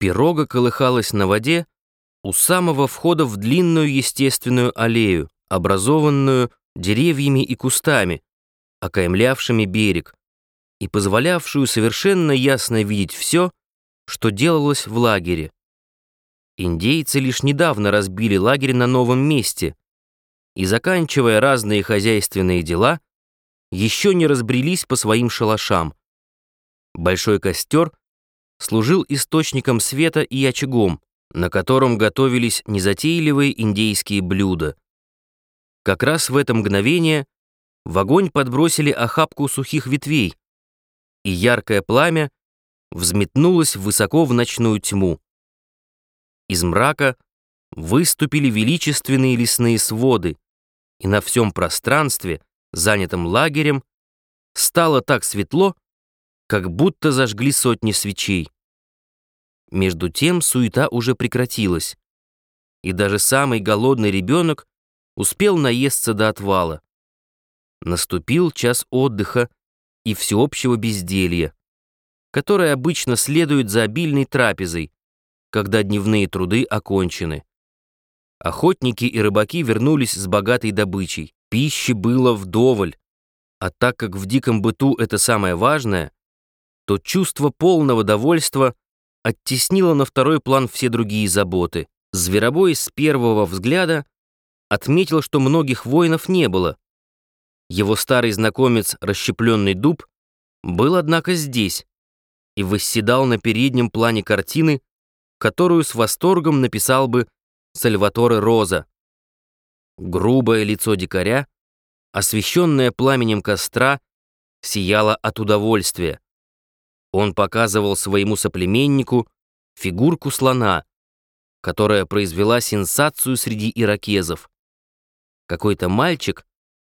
Пирога колыхалась на воде у самого входа в длинную естественную аллею, образованную деревьями и кустами, окаймлявшими берег, и позволявшую совершенно ясно видеть все, что делалось в лагере. Индейцы лишь недавно разбили лагерь на новом месте и, заканчивая разные хозяйственные дела, еще не разбрелись по своим шалашам. Большой костер служил источником света и очагом, на котором готовились незатейливые индейские блюда. Как раз в это мгновение в огонь подбросили охапку сухих ветвей, и яркое пламя взметнулось высоко в ночную тьму. Из мрака выступили величественные лесные своды, и на всем пространстве, занятом лагерем, стало так светло, как будто зажгли сотни свечей. Между тем суета уже прекратилась, и даже самый голодный ребенок успел наесться до отвала. Наступил час отдыха и всеобщего безделья, которое обычно следует за обильной трапезой, когда дневные труды окончены. Охотники и рыбаки вернулись с богатой добычей. Пищи было вдоволь, а так как в диком быту это самое важное, то чувство полного довольства оттеснило на второй план все другие заботы. Зверобой с первого взгляда отметил, что многих воинов не было. Его старый знакомец, расщепленный дуб, был, однако, здесь и восседал на переднем плане картины, которую с восторгом написал бы Сальваторе Роза. Грубое лицо дикаря, освещенное пламенем костра, сияло от удовольствия. Он показывал своему соплеменнику фигурку слона, которая произвела сенсацию среди иракезов. Какой-то мальчик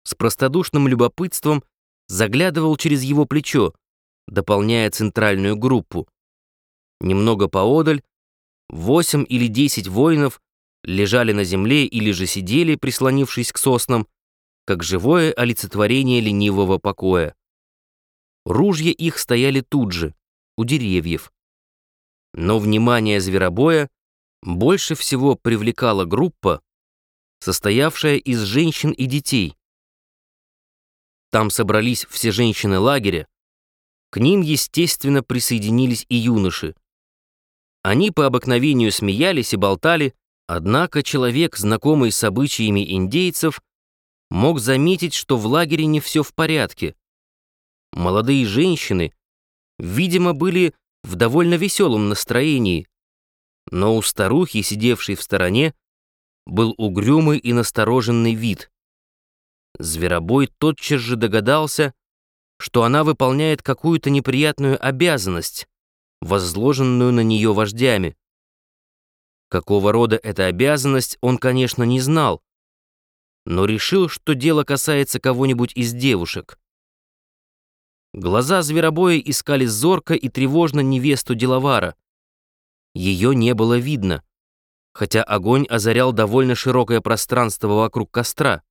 с простодушным любопытством заглядывал через его плечо, дополняя центральную группу. Немного поодаль восемь или десять воинов лежали на земле или же сидели, прислонившись к соснам, как живое олицетворение ленивого покоя. Ружья их стояли тут же, у деревьев. Но внимание зверобоя больше всего привлекала группа, состоявшая из женщин и детей. Там собрались все женщины лагеря. К ним, естественно, присоединились и юноши. Они по обыкновению смеялись и болтали, однако человек, знакомый с обычаями индейцев, мог заметить, что в лагере не все в порядке. Молодые женщины, видимо, были в довольно веселом настроении, но у старухи, сидевшей в стороне, был угрюмый и настороженный вид. Зверобой тотчас же догадался, что она выполняет какую-то неприятную обязанность, возложенную на нее вождями. Какого рода эта обязанность, он, конечно, не знал, но решил, что дело касается кого-нибудь из девушек. Глаза зверобоя искали зорко и тревожно невесту Деловара. Ее не было видно, хотя огонь озарял довольно широкое пространство вокруг костра.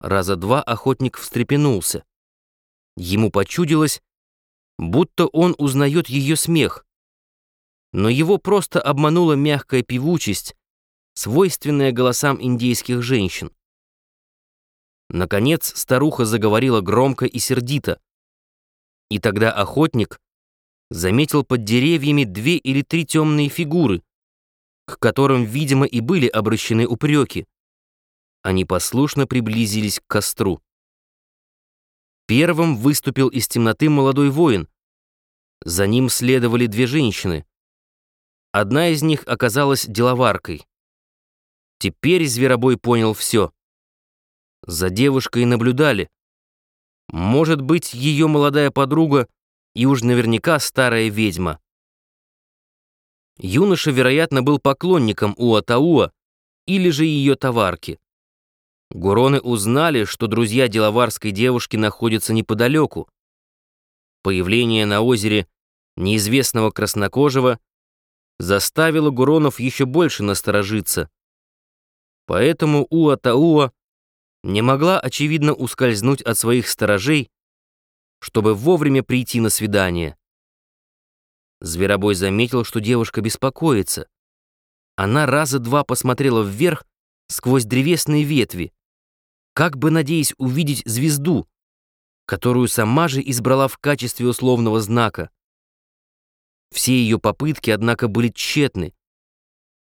Раза два охотник встрепенулся. Ему почудилось, будто он узнает ее смех. Но его просто обманула мягкая певучесть, свойственная голосам индейских женщин. Наконец старуха заговорила громко и сердито. И тогда охотник заметил под деревьями две или три темные фигуры, к которым, видимо, и были обращены упреки. Они послушно приблизились к костру. Первым выступил из темноты молодой воин. За ним следовали две женщины. Одна из них оказалась деловаркой. Теперь Зверобой понял все. За девушкой наблюдали. Может быть, ее молодая подруга и уж наверняка старая ведьма. Юноша, вероятно, был поклонником Уатауа или же ее товарки. Гуроны узнали, что друзья деловарской девушки находятся неподалеку. Появление на озере неизвестного краснокожего заставило Гуронов еще больше насторожиться. Поэтому Уатауа не могла, очевидно, ускользнуть от своих сторожей, чтобы вовремя прийти на свидание. Зверобой заметил, что девушка беспокоится. Она раза два посмотрела вверх сквозь древесные ветви, как бы надеясь увидеть звезду, которую сама же избрала в качестве условного знака. Все ее попытки, однако, были тщетны.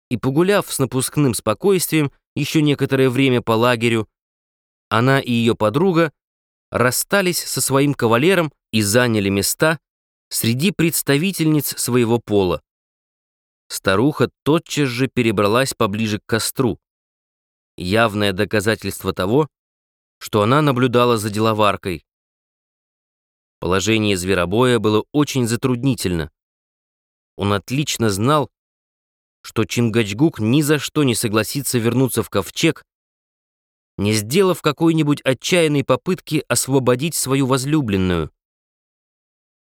И погуляв с напускным спокойствием еще некоторое время по лагерю, она и ее подруга расстались со своим кавалером и заняли места среди представительниц своего пола. Старуха тотчас же перебралась поближе к костру. Явное доказательство того, что она наблюдала за деловаркой. Положение зверобоя было очень затруднительно. Он отлично знал, что Чингачгук ни за что не согласится вернуться в ковчег, не сделав какой-нибудь отчаянной попытки освободить свою возлюбленную.